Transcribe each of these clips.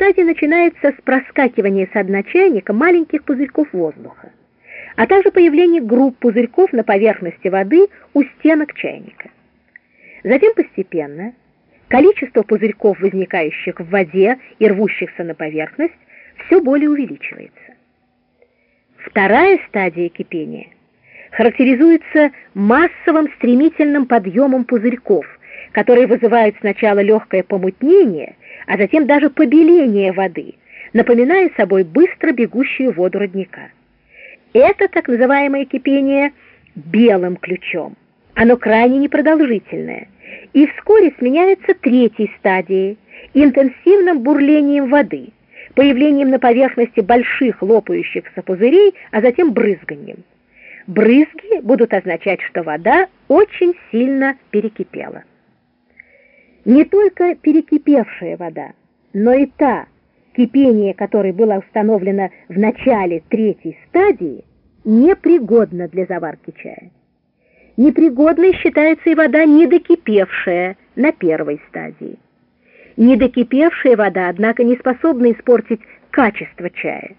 стадия начинается с проскакивания с дна чайника маленьких пузырьков воздуха, а также появления групп пузырьков на поверхности воды у стенок чайника. Затем постепенно количество пузырьков, возникающих в воде и рвущихся на поверхность, все более увеличивается. Вторая стадия кипения характеризуется массовым стремительным подъемом пузырьков, которые вызывают сначала легкое помутнение, а затем даже побеление воды, напоминая собой быстро бегущую воду родника. Это так называемое кипение белым ключом. Оно крайне непродолжительное и вскоре сменяется третьей стадией – интенсивным бурлением воды, появлением на поверхности больших лопающихся пузырей, а затем брызганием. Брызги будут означать, что вода очень сильно перекипела. Не только перекипевшая вода, но и та, кипение которой было установлено в начале третьей стадии, непригодна для заварки чая. Непригодной считается и вода, недокипевшая на первой стадии. Недокипевшая вода, однако, не способна испортить качество чая.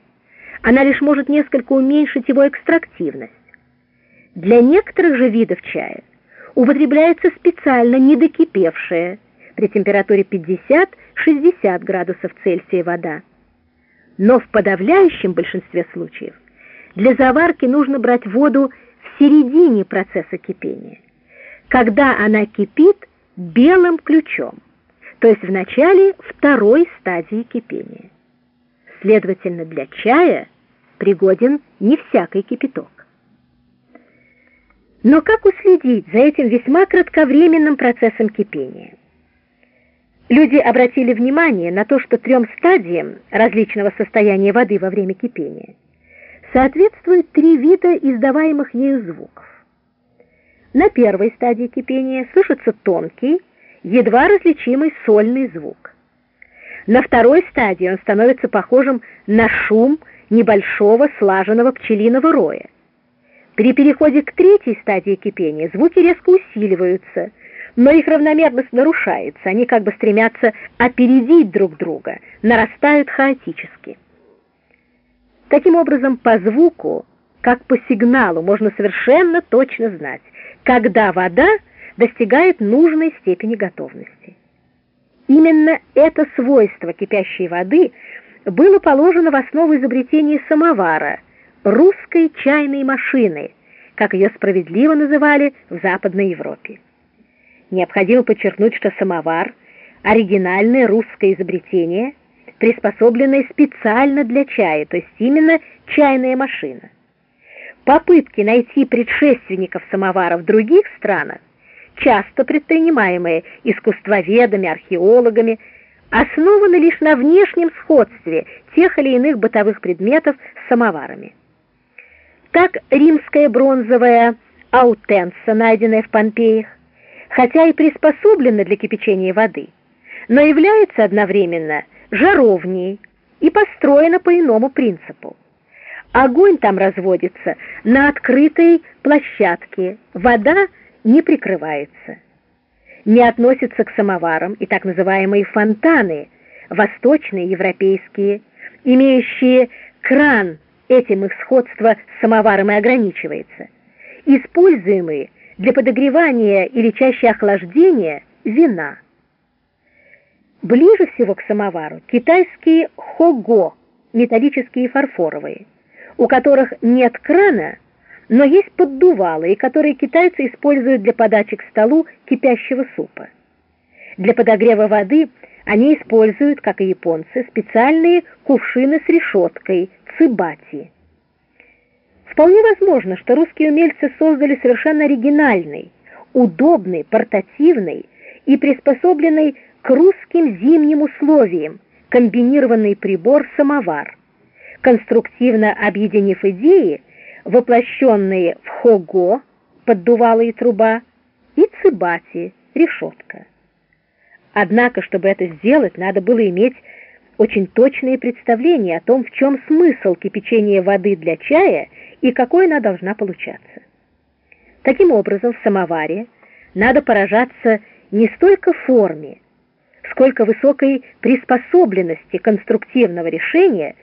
Она лишь может несколько уменьшить его экстрактивность. Для некоторых же видов чая употребляется специально недокипевшая при температуре 50-60 градусов Цельсия вода. Но в подавляющем большинстве случаев для заварки нужно брать воду в середине процесса кипения, когда она кипит белым ключом, то есть в начале второй стадии кипения. Следовательно, для чая пригоден не всякий кипяток. Но как уследить за этим весьма кратковременным процессом кипения? Люди обратили внимание на то, что трем стадиям различного состояния воды во время кипения соответствуют три вида издаваемых ею звуков. На первой стадии кипения слышится тонкий, едва различимый сольный звук. На второй стадии он становится похожим на шум небольшого слаженного пчелиного роя. При переходе к третьей стадии кипения звуки резко усиливаются – но их равномерность нарушается, они как бы стремятся опередить друг друга, нарастают хаотически. Таким образом, по звуку, как по сигналу, можно совершенно точно знать, когда вода достигает нужной степени готовности. Именно это свойство кипящей воды было положено в основу изобретения самовара, русской чайной машины, как ее справедливо называли в Западной Европе. Необходимо подчеркнуть, что самовар – оригинальное русское изобретение, приспособленное специально для чая, то есть именно чайная машина. Попытки найти предшественников самовара в других странах, часто предпринимаемые искусствоведами, археологами, основаны лишь на внешнем сходстве тех или иных бытовых предметов с самоварами. Так римская бронзовая аутенса, найденная в Помпеях, хотя и приспособлена для кипячения воды, но является одновременно жаровней и построена по иному принципу. Огонь там разводится на открытой площадке, вода не прикрывается. Не относятся к самоварам и так называемые фонтаны, восточные, европейские, имеющие кран, этим их сходство с самоваром и ограничивается, используемые для подогревания или чаще охлаждения вина. Ближе всего к самовару китайские хого, металлические фарфоровые, у которых нет крана, но есть поддувалы, и которые китайцы используют для подачи к столу кипящего супа. Для подогрева воды они используют, как и японцы, специальные кувшины с решеткой, цибати. Вполне возможно, что русские умельцы создали совершенно оригинальный, удобный, портативный и приспособленный к русским зимним условиям комбинированный прибор-самовар, конструктивно объединив идеи, воплощенные в хого, поддувало труба, и цибати, решетка. Однако, чтобы это сделать, надо было иметь очень точные представления о том, в чем смысл кипячения воды для чая и какой она должна получаться. Таким образом, в самоваре надо поражаться не столько форме, сколько высокой приспособленности конструктивного решения